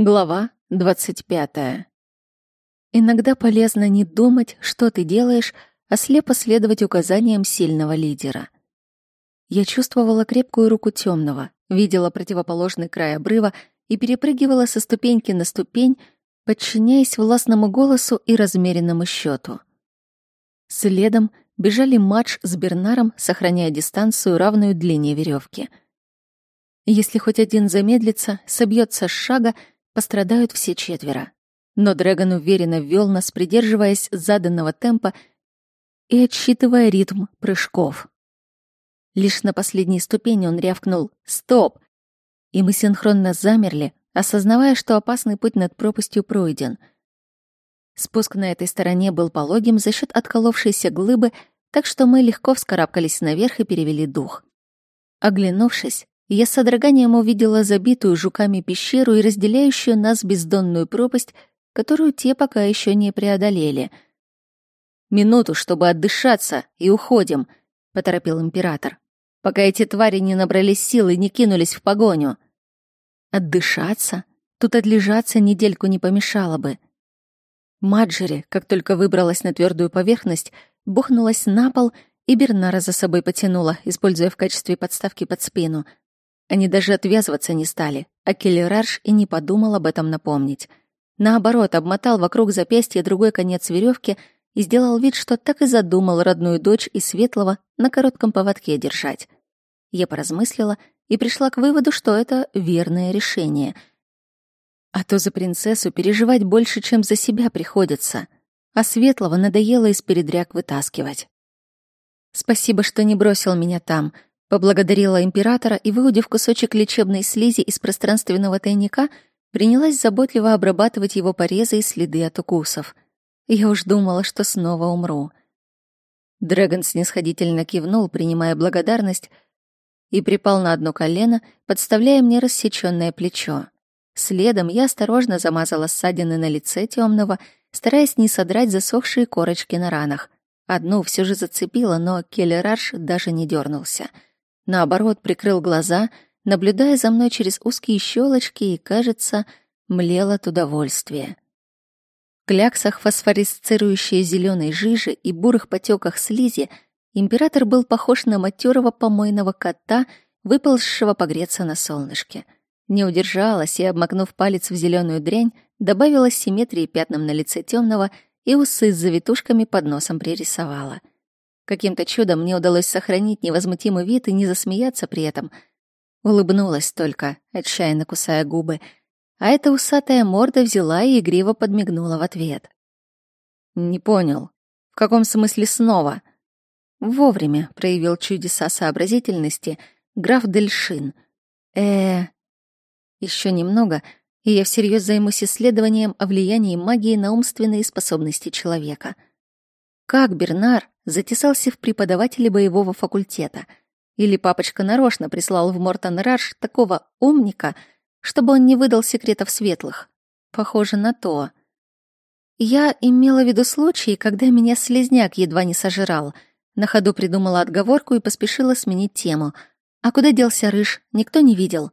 Глава 25. Иногда полезно не думать, что ты делаешь, а слепо следовать указаниям сильного лидера. Я чувствовала крепкую руку темного, видела противоположный край обрыва и перепрыгивала со ступеньки на ступень, подчиняясь властному голосу и размеренному счету. Следом бежали матч с Бернаром, сохраняя дистанцию, равную длине веревки. Если хоть один замедлится, собьется с шага — пострадают все четверо. Но Дрэгон уверенно ввел нас, придерживаясь заданного темпа и отсчитывая ритм прыжков. Лишь на последней ступени он рявкнул «Стоп!» И мы синхронно замерли, осознавая, что опасный путь над пропастью пройден. Спуск на этой стороне был пологим за счет отколовшейся глыбы, так что мы легко вскарабкались наверх и перевели дух. Оглянувшись, я с содроганием увидела забитую жуками пещеру и разделяющую нас бездонную пропасть, которую те пока еще не преодолели. «Минуту, чтобы отдышаться, и уходим», — поторопил император, «пока эти твари не набрались сил и не кинулись в погоню». «Отдышаться? Тут отлежаться недельку не помешало бы». Маджери, как только выбралась на твердую поверхность, бухнулась на пол и Бернара за собой потянула, используя в качестве подставки под спину — они даже отвязываться не стали, а Келлерарш и не подумал об этом напомнить. Наоборот, обмотал вокруг запястья другой конец веревки и сделал вид, что так и задумал родную дочь и Светлого на коротком поводке держать. Я поразмыслила и пришла к выводу, что это верное решение. А то за принцессу переживать больше, чем за себя приходится, а Светлого надоело из передряг вытаскивать. Спасибо, что не бросил меня там — Поблагодарила императора и, выудив кусочек лечебной слизи из пространственного тайника, принялась заботливо обрабатывать его порезы и следы от укусов. Я уж думала, что снова умру. Дрэгон снисходительно кивнул, принимая благодарность, и припал на одно колено, подставляя мне рассечённое плечо. Следом я осторожно замазала ссадины на лице темного, стараясь не содрать засохшие корочки на ранах. Одну все же зацепила, но Келлерарш даже не дернулся — наоборот, прикрыл глаза, наблюдая за мной через узкие щелочки и, кажется, млел от удовольствия. В кляксах фосфорисцирующей зеленой жижи и бурых потеках слизи император был похож на матерого помойного кота, выползшего погреться на солнышке. Не удержалась и, обмакнув палец в зеленую дрянь, добавила симметрии пятнам на лице темного и усы с завитушками под носом пририсовала — Каким-то чудом мне удалось сохранить невозмутимый вид и не засмеяться при этом. Улыбнулась только, отчаянно кусая губы, а эта усатая морда взяла и игриво подмигнула в ответ. «Не понял. В каком смысле снова?» Вовремя проявил чудеса сообразительности граф Дельшин. э Еще немного, и я всерьез займусь исследованием о влиянии магии на умственные способности человека. Как Бернар затесался в преподавателе боевого факультета. Или папочка нарочно прислал в Мортон Раш такого умника, чтобы он не выдал секретов светлых. Похоже на то. Я имела в виду случаи, когда меня слезняк едва не сожрал. На ходу придумала отговорку и поспешила сменить тему. А куда делся Рыж, никто не видел.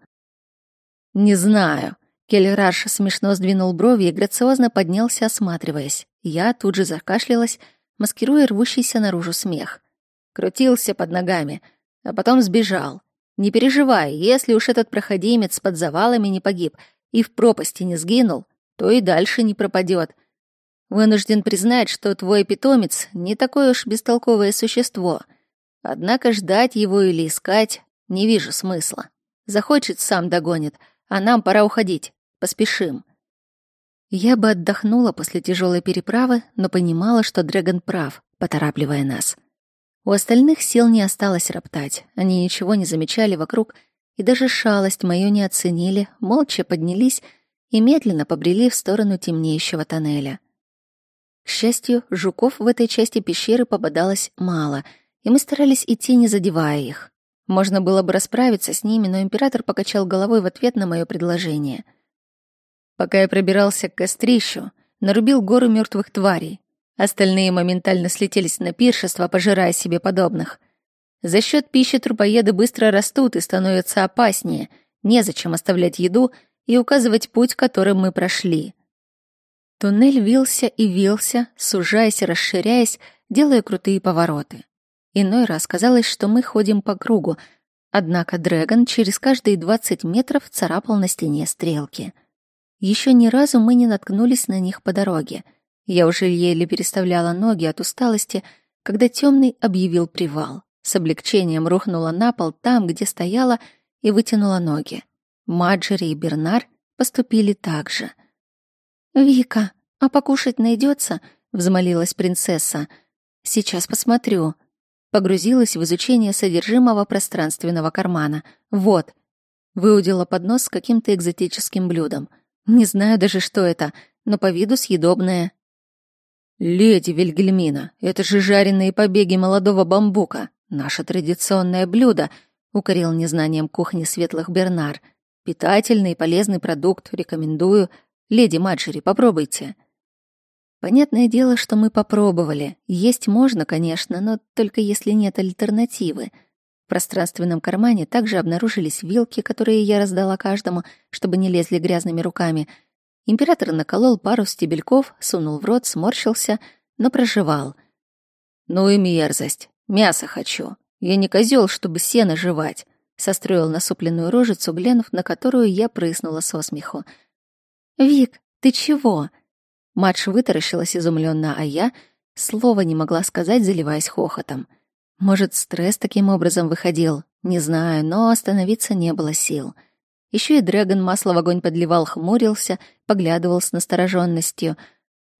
«Не знаю». Келлераш смешно сдвинул брови и грациозно поднялся, осматриваясь. Я тут же закашлялась, маскируя рвущийся наружу смех. Крутился под ногами, а потом сбежал. Не переживай, если уж этот проходимец под завалами не погиб и в пропасти не сгинул, то и дальше не пропадет. Вынужден признать, что твой питомец не такое уж бестолковое существо. Однако ждать его или искать не вижу смысла. Захочет, сам догонит, а нам пора уходить. Поспешим. Я бы отдохнула после тяжелой переправы, но понимала, что Дрэгон прав, поторапливая нас. У остальных сил не осталось роптать, они ничего не замечали вокруг и даже шалость мою не оценили, молча поднялись и медленно побрели в сторону темнеющего тоннеля. К счастью, жуков в этой части пещеры попадалось мало, и мы старались идти, не задевая их. Можно было бы расправиться с ними, но император покачал головой в ответ на мое предложение — Пока я пробирался к кострищу, нарубил гору мертвых тварей. Остальные моментально слетелись на пиршество, пожирая себе подобных. За счет пищи трупоеды быстро растут и становятся опаснее. Незачем оставлять еду, и указывать путь, которым мы прошли. Туннель вился и вился, сужаясь и расширяясь, делая крутые повороты. Иной раз казалось, что мы ходим по кругу, однако Дрэгон через каждые 20 метров царапал на стене стрелки. Еще ни разу мы не наткнулись на них по дороге. Я уже еле переставляла ноги от усталости, когда темный объявил привал. С облегчением рухнула на пол там, где стояла, и вытянула ноги. Маджери и Бернар поступили так же. «Вика, а покушать найдется? взмолилась принцесса. «Сейчас посмотрю». Погрузилась в изучение содержимого пространственного кармана. «Вот». Выудила поднос с каким-то экзотическим блюдом. Не знаю даже, что это, но по виду съедобное. «Леди Вильгельмина, это же жареные побеги молодого бамбука, наше традиционное блюдо», — укорил незнанием кухни светлых Бернар — Питательный и полезный продукт, рекомендую. Леди Маджери, попробуйте. Понятное дело, что мы попробовали. Есть можно, конечно, но только если нет альтернативы. В пространственном кармане также обнаружились вилки, которые я раздала каждому, чтобы не лезли грязными руками. Император наколол пару стебельков, сунул в рот, сморщился, но проживал. «Ну и мерзость. Мясо хочу. Я не козел, чтобы сено жевать состроил насупленную рожицу, глянув на которую я прыснула со смеху. «Вик, ты чего?» Мадж вытаращилась изумленно, а я слова не могла сказать, заливаясь хохотом. Может, стресс таким образом выходил? Не знаю, но остановиться не было сил. Еще и Дрэгон масло в огонь подливал, хмурился, поглядывал с настороженностью.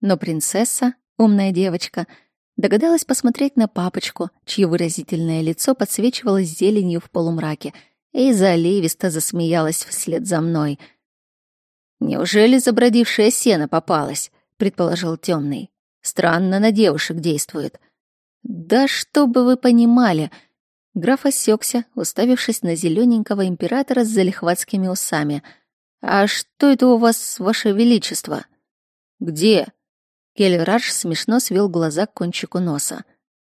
Но принцесса, умная девочка — Догадалась посмотреть на папочку, чье выразительное лицо подсвечивалось зеленью в полумраке, и заливисто засмеялась вслед за мной. «Неужели забродившая сено попалась?» — предположил темный. «Странно на девушек действует». «Да чтобы вы понимали!» Граф осекся, уставившись на зелененького императора с залихватскими усами. «А что это у вас, ваше величество?» «Где?» Кельраш смешно свел глаза к кончику носа.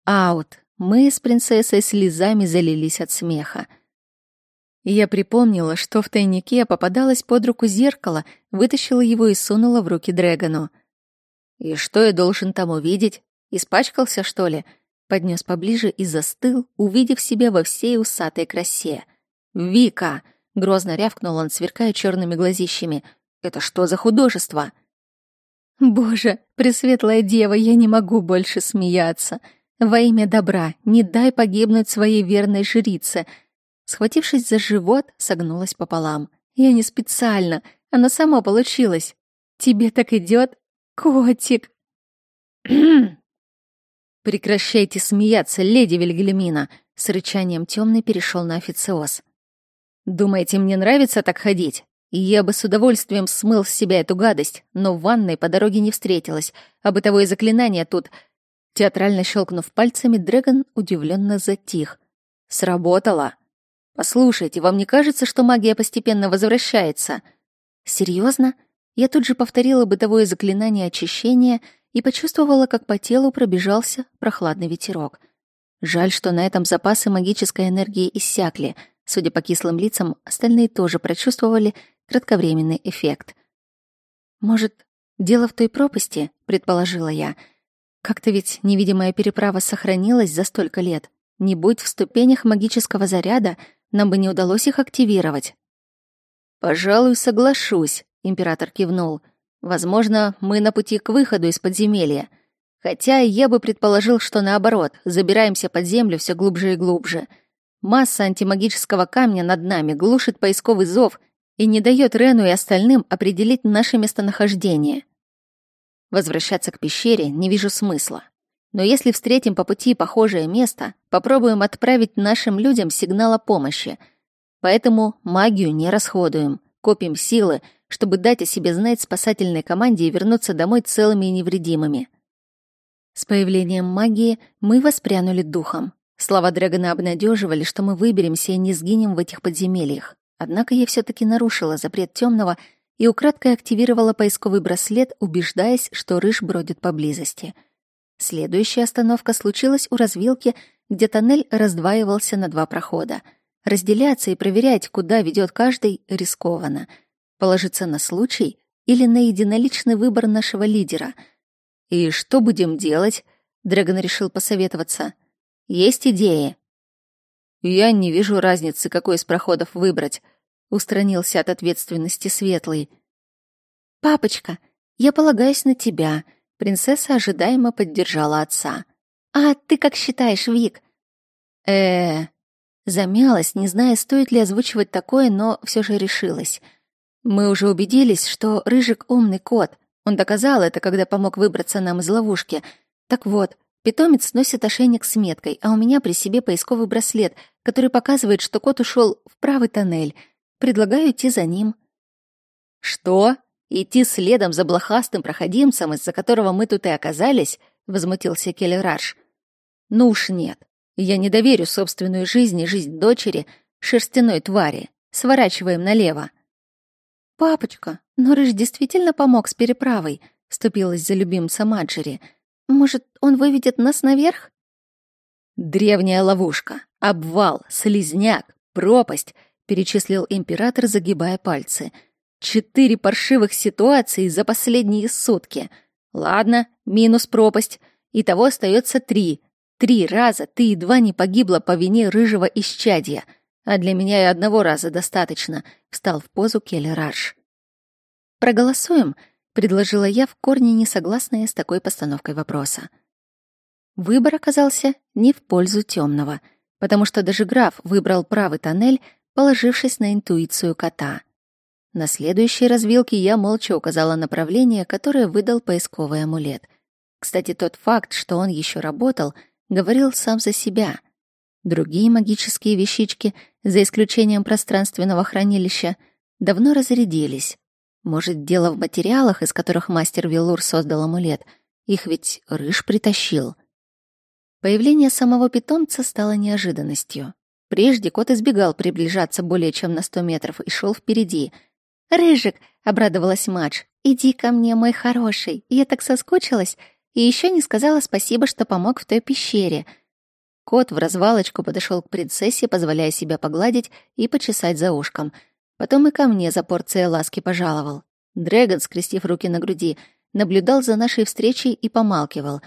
«Аут!» Мы с принцессой слезами залились от смеха. Я припомнила, что в тайнике попадалось под руку зеркало, вытащила его и сунула в руки Дрэгону. «И что я должен там увидеть? Испачкался, что ли?» Поднес поближе и застыл, увидев себя во всей усатой красе. «Вика!» — грозно рявкнул он, сверкая черными глазищами. «Это что за художество?» Боже, пресветлая дева, я не могу больше смеяться. Во имя добра, не дай погибнуть своей верной жрице. Схватившись за живот, согнулась пополам. Я не специально, она сама получилась. Тебе так идет, котик. Прекращайте смеяться, леди Вильгельмина, с рычанием темный перешел на официоз. Думаете, мне нравится так ходить? Я бы с удовольствием смыл с себя эту гадость, но в ванной по дороге не встретилась, а бытовое заклинание тут... Театрально щелкнув пальцами, Дрэгон удивленно затих. «Сработало!» «Послушайте, вам не кажется, что магия постепенно возвращается?» «Серьезно?» Я тут же повторила бытовое заклинание очищения и почувствовала, как по телу пробежался прохладный ветерок. Жаль, что на этом запасы магической энергии иссякли. Судя по кислым лицам, остальные тоже прочувствовали кратковременный эффект. «Может, дело в той пропасти?» — предположила я. «Как-то ведь невидимая переправа сохранилась за столько лет. Не будь в ступенях магического заряда, нам бы не удалось их активировать». «Пожалуй, соглашусь», — император кивнул. «Возможно, мы на пути к выходу из подземелья. Хотя я бы предположил, что наоборот, забираемся под землю все глубже и глубже. Масса антимагического камня над нами глушит поисковый зов — и не дает Рену и остальным определить наше местонахождение. Возвращаться к пещере не вижу смысла. Но если встретим по пути похожее место, попробуем отправить нашим людям сигнал о помощи. Поэтому магию не расходуем, копим силы, чтобы дать о себе знать спасательной команде и вернуться домой целыми и невредимыми. С появлением магии мы воспрянули духом. Слова Драгона обнадеживали, что мы выберемся и не сгинем в этих подземельях. Однако я все таки нарушила запрет темного и украдкой активировала поисковый браслет, убеждаясь, что рыж бродит поблизости. Следующая остановка случилась у развилки, где тоннель раздваивался на два прохода. Разделяться и проверять, куда ведет каждый, рискованно. Положиться на случай или на единоличный выбор нашего лидера? И что будем делать? Дрэгон решил посоветоваться. Есть идеи? Я не вижу разницы, какой из проходов выбрать. Устранился от ответственности Светлый. Папочка, я полагаюсь на тебя. Принцесса ожидаемо поддержала отца. А ты как считаешь, Вик? Э, замялась, не зная, стоит ли озвучивать такое, но все же решилась. Мы уже убедились, что Рыжик умный кот. Он доказал это, когда помог выбраться нам из ловушки. Так вот, Питомец носит ошейник с меткой, а у меня при себе поисковый браслет, который показывает, что кот ушел в правый тоннель. Предлагаю идти за ним. Что? Идти следом за блохастым проходимцем, из-за которого мы тут и оказались? Возмутился Келлераш. Ну уж нет. Я не доверю собственную жизнь и жизнь дочери шерстяной твари. Сворачиваем налево. Папочка, но Рыж действительно помог с переправой, вступилась за любимца Маджери — может, он выведет нас наверх? Древняя ловушка, обвал, слизняк, пропасть, перечислил император, загибая пальцы. Четыре паршивых ситуации за последние сутки. Ладно, минус пропасть. Итого остается три. Три раза ты едва не погибла по вине рыжего исчадья. А для меня и одного раза достаточно. Встал в позу Келли Раш. Проголосуем —— предложила я в корне не согласная с такой постановкой вопроса. Выбор оказался не в пользу темного, потому что даже граф выбрал правый тоннель, положившись на интуицию кота. На следующей развилке я молча указала направление, которое выдал поисковый амулет. Кстати, тот факт, что он еще работал, говорил сам за себя. Другие магические вещички, за исключением пространственного хранилища, давно разрядились. Может, дело в материалах, из которых мастер Вилур создал амулет. Их ведь Рыж притащил. Появление самого питомца стало неожиданностью. Прежде кот избегал приближаться более чем на сто метров и шел впереди. «Рыжик!» — обрадовалась Мадж. «Иди ко мне, мой хороший. Я так соскучилась. И еще не сказала спасибо, что помог в той пещере». Кот в развалочку подошел к принцессе, позволяя себя погладить и почесать за ушком — Потом и ко мне за порцией ласки пожаловал. Дрэгон, скрестив руки на груди, наблюдал за нашей встречей и помалкивал,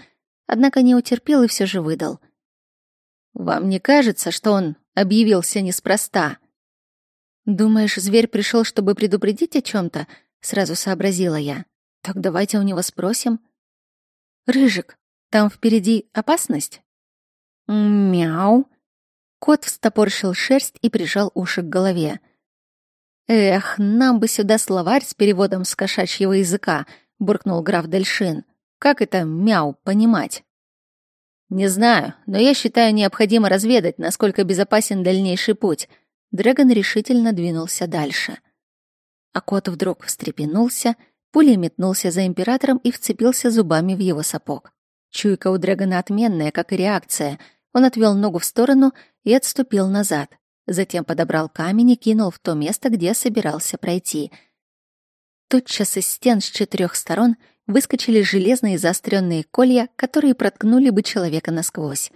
однако не утерпел и все же выдал. «Вам не кажется, что он объявился неспроста?» «Думаешь, зверь пришел, чтобы предупредить о чем то сразу сообразила я. «Так давайте у него спросим». «Рыжик, там впереди опасность?» «Мяу». Кот встопорщил шерсть и прижал уши к голове. «Эх, нам бы сюда словарь с переводом с кошачьего языка», — буркнул граф Дельшин. «Как это «мяу» понимать?» «Не знаю, но я считаю необходимо разведать, насколько безопасен дальнейший путь». Дрэгон решительно двинулся дальше. А кот вдруг встрепенулся, пулей метнулся за императором и вцепился зубами в его сапог. Чуйка у Дрэгона отменная, как и реакция. Он отвел ногу в сторону и отступил назад. Затем подобрал камень и кинул в то место, где собирался пройти. Тотчас из стен с четырех сторон выскочили железные заостренные колья, которые проткнули бы человека насквозь.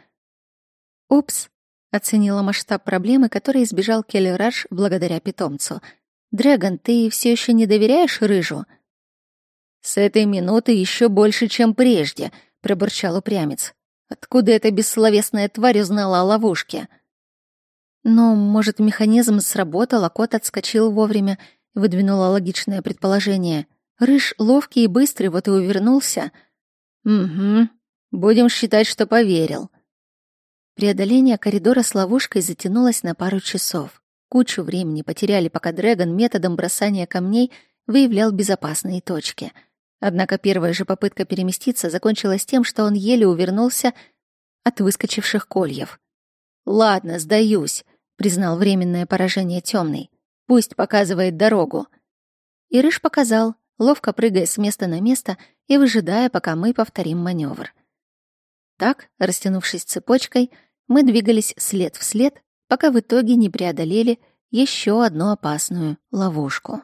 «Упс», — оценила масштаб проблемы, которой избежал Келли Раш благодаря питомцу. «Дрэгон, ты все еще не доверяешь Рыжу?» «С этой минуты еще больше, чем прежде», — пробурчал упрямец. «Откуда эта бессловесная тварь узнала о ловушке?» Но, может, механизм сработал, а кот отскочил вовремя, выдвинула логичное предположение. Рыж ловкий и быстрый, вот и увернулся. Угу. Будем считать, что поверил. Преодоление коридора с ловушкой затянулось на пару часов. Кучу времени потеряли, пока Дрэгон методом бросания камней выявлял безопасные точки. Однако первая же попытка переместиться закончилась тем, что он еле увернулся от выскочивших кольев. «Ладно, сдаюсь признал временное поражение темный. Пусть показывает дорогу. И Рыж показал, ловко прыгая с места на место и выжидая, пока мы повторим маневр. Так, растянувшись цепочкой, мы двигались след в след, пока в итоге не преодолели еще одну опасную ловушку.